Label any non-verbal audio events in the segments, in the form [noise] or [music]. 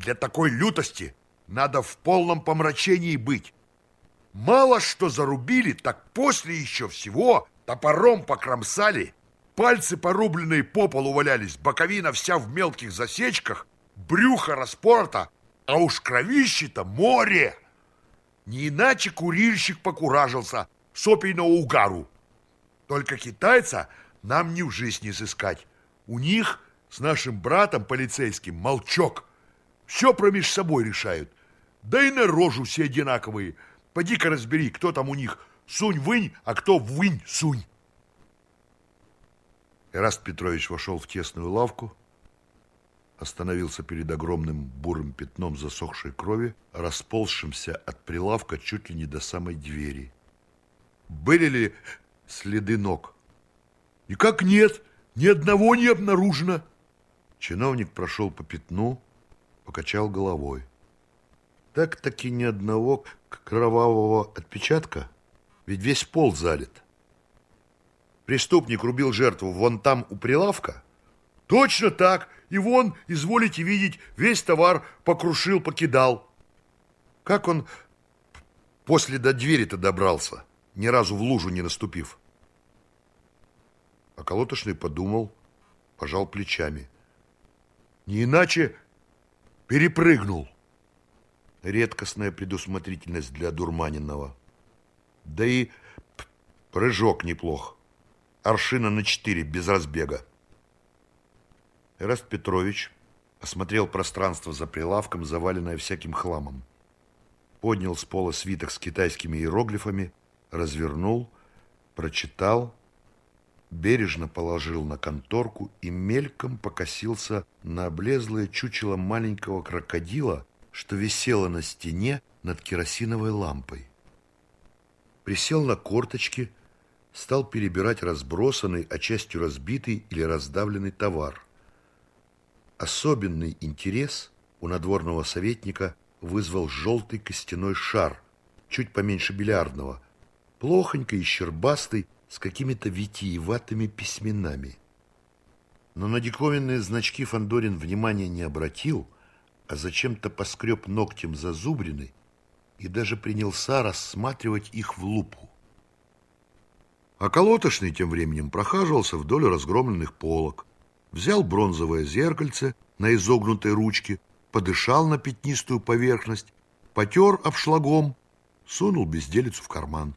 Для такой лютости надо в полном помрачении быть. Мало что зарубили, так после еще всего топором покромсали, пальцы порубленные по полу валялись, боковина вся в мелких засечках, брюхо распорото, а уж кровище-то море. Не иначе курильщик покуражился сопейного угару. Только китайца нам ни в жизнь не сыскать. У них с нашим братом полицейским молчок. Все промеж собой решают. Да и на рожу все одинаковые. Поди-ка разбери, кто там у них сунь-вынь, а кто вынь-сунь. Эраст Петрович вошел в тесную лавку, остановился перед огромным бурым пятном засохшей крови, расползшимся от прилавка чуть ли не до самой двери. Были ли следы ног? И как нет, ни одного не обнаружено. Чиновник прошел по пятну, покачал головой. Так-таки ни одного кровавого отпечатка, ведь весь пол залит. Преступник рубил жертву вон там у прилавка? Точно так. И вон, изволите видеть, весь товар покрушил, покидал. Как он после до двери-то добрался, ни разу в лужу не наступив? А колотошный подумал, пожал плечами. Не иначе перепрыгнул. Редкостная предусмотрительность для дурманенного. Да и прыжок неплох. Аршина на четыре, без разбега. Эраст Петрович осмотрел пространство за прилавком, заваленное всяким хламом. Поднял с пола свиток с китайскими иероглифами, развернул, прочитал, бережно положил на конторку и мельком покосился на облезлое чучело маленького крокодила, что висело на стене над керосиновой лампой. Присел на корточки, стал перебирать разбросанный, а частью разбитый или раздавленный товар. Особенный интерес у надворного советника вызвал желтый костяной шар, чуть поменьше бильярдного, плохонько и щербастый, с какими-то витиеватыми письменами. Но на диковинные значки Фандорин внимания не обратил, а зачем-то поскреб ногтем зазубрины и даже принялся рассматривать их в лупу. А колотошный тем временем прохаживался вдоль разгромленных полок, взял бронзовое зеркальце на изогнутой ручке, подышал на пятнистую поверхность, потер обшлагом, сунул безделицу в карман.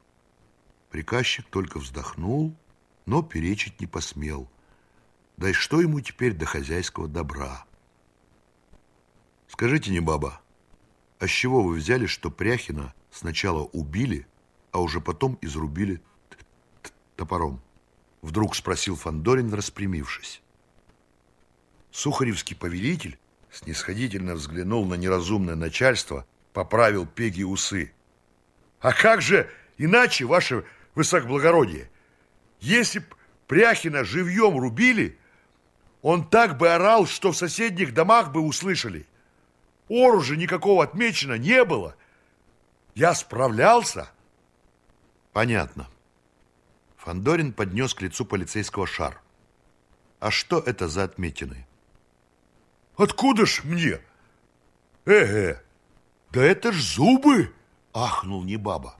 Приказчик только вздохнул, но перечить не посмел. Да и что ему теперь до хозяйского добра? Скажите, не баба, а с чего вы взяли, что Пряхина сначала убили, а уже потом изрубили топором? Вдруг спросил Фандорин, распрямившись. Сухаревский повелитель снисходительно взглянул на неразумное начальство, поправил пеги усы. А как же иначе, ваше высокоблагородие? Если б Пряхина живьем рубили, он так бы орал, что в соседних домах бы услышали. Оружия никакого отмечено не было. Я справлялся. Понятно. Фандорин поднес к лицу полицейского шар. А что это за отметины? Откуда ж мне? Эге, да это ж зубы! Ахнул Небаба.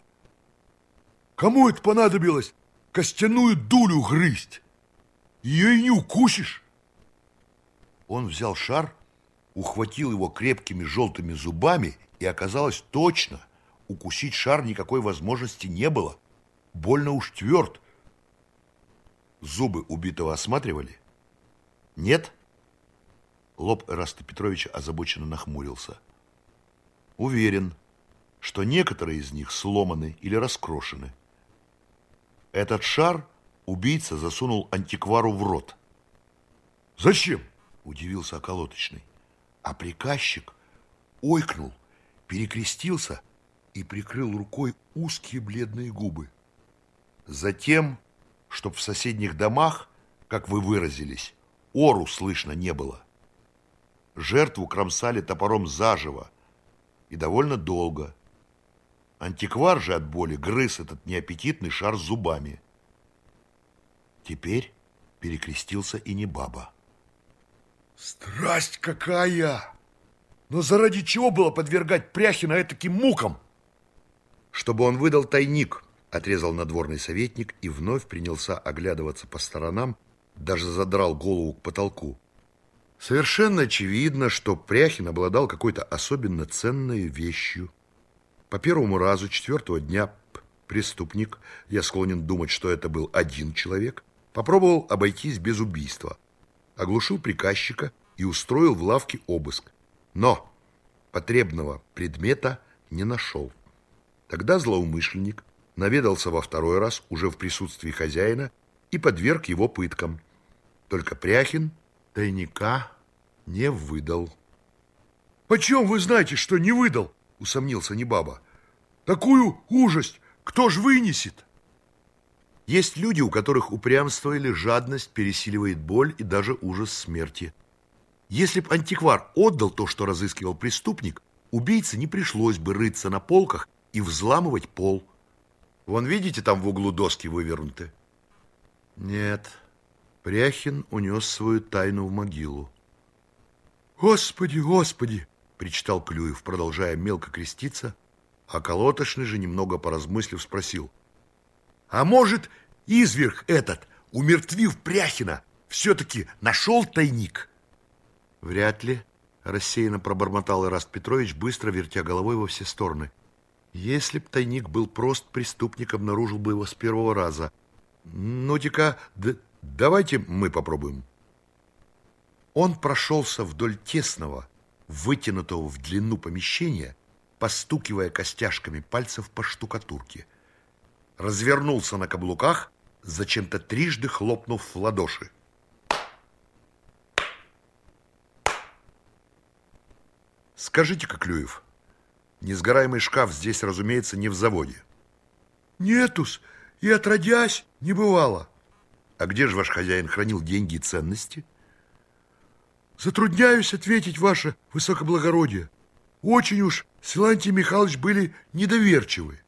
Кому это понадобилось костяную дулю грызть? Ее и не укусишь. Он взял шар, ухватил его крепкими желтыми зубами, и оказалось точно, укусить шар никакой возможности не было. Больно уж тверд. Зубы убитого осматривали? Нет? Лоб Эраста Петровича озабоченно нахмурился. Уверен, что некоторые из них сломаны или раскрошены. Этот шар убийца засунул антиквару в рот. «Зачем?» – удивился околоточный. А приказчик ойкнул, перекрестился и прикрыл рукой узкие бледные губы. Затем чтоб в соседних домах, как вы выразились, ору слышно не было. Жертву кромсали топором заживо и довольно долго. Антиквар же от боли грыз этот неаппетитный шар зубами. Теперь перекрестился и не баба. Страсть какая! Но заради чего было подвергать Пряхина этаким мукам? Чтобы он выдал тайник, отрезал надворный советник и вновь принялся оглядываться по сторонам, даже задрал голову к потолку. Совершенно очевидно, что Пряхин обладал какой-то особенно ценной вещью. По первому разу четвертого дня преступник, я склонен думать, что это был один человек, попробовал обойтись без убийства, оглушил приказчика и устроил в лавке обыск. Но потребного предмета не нашел. Тогда злоумышленник наведался во второй раз уже в присутствии хозяина и подверг его пыткам. Только Пряхин тайника не выдал. «Почем вы знаете, что не выдал?» – усомнился Небаба. «Такую ужасть кто ж вынесет?» Есть люди, у которых упрямство или жадность пересиливает боль и даже ужас смерти. Если б антиквар отдал то, что разыскивал преступник, убийце не пришлось бы рыться на полках и взламывать пол. Вон, видите, там в углу доски вывернуты? Нет, Пряхин унес свою тайну в могилу. «Господи, Господи!» – причитал Клюев, продолжая мелко креститься, а Колотошный же, немного поразмыслив, спросил. «А может, изверг этот, умертвив Пряхина, все-таки нашел тайник?» «Вряд ли», – рассеянно пробормотал Ираст Петрович, быстро вертя головой во все стороны. «Если б тайник был прост, преступник обнаружил бы его с первого раза. Ну-ка, давайте мы попробуем». Он прошелся вдоль тесного, вытянутого в длину помещения, постукивая костяшками пальцев по штукатурке. Развернулся на каблуках, зачем-то трижды хлопнув в ладоши. Скажите-ка, Клюев, несгораемый шкаф здесь, разумеется, не в заводе. Нетус, и отродясь не бывало. А где же ваш хозяин хранил деньги и ценности? Затрудняюсь ответить, ваше высокоблагородие. Очень уж Силантий Михайлович были недоверчивы.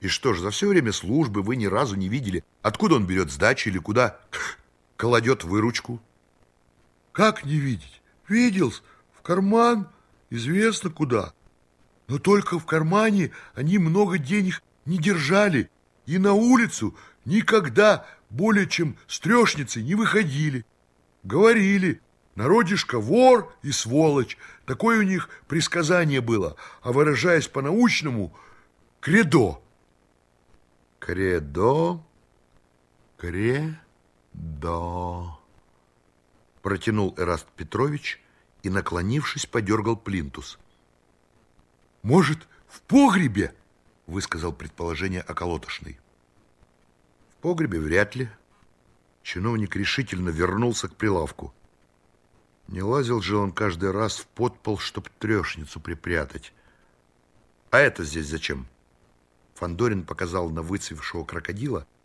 И что ж, за все время службы вы ни разу не видели, откуда он берет сдачи или куда [laughs] кладет выручку? Как не видеть? Видел, в карман, известно куда. Но только в кармане они много денег не держали и на улицу никогда более чем с трешницы не выходили. Говорили, Народишко вор и сволочь. Такое у них присказание было, а выражаясь по-научному, кредо. Кредо, кредо, протянул Эраст Петрович и, наклонившись, подергал плинтус. Может, в погребе? Высказал предположение околотошный. В погребе вряд ли. Чиновник решительно вернулся к прилавку. Не лазил же он каждый раз в подпол, чтоб трешницу припрятать. А это здесь зачем? Фандорин показал на выцвевшего крокодила,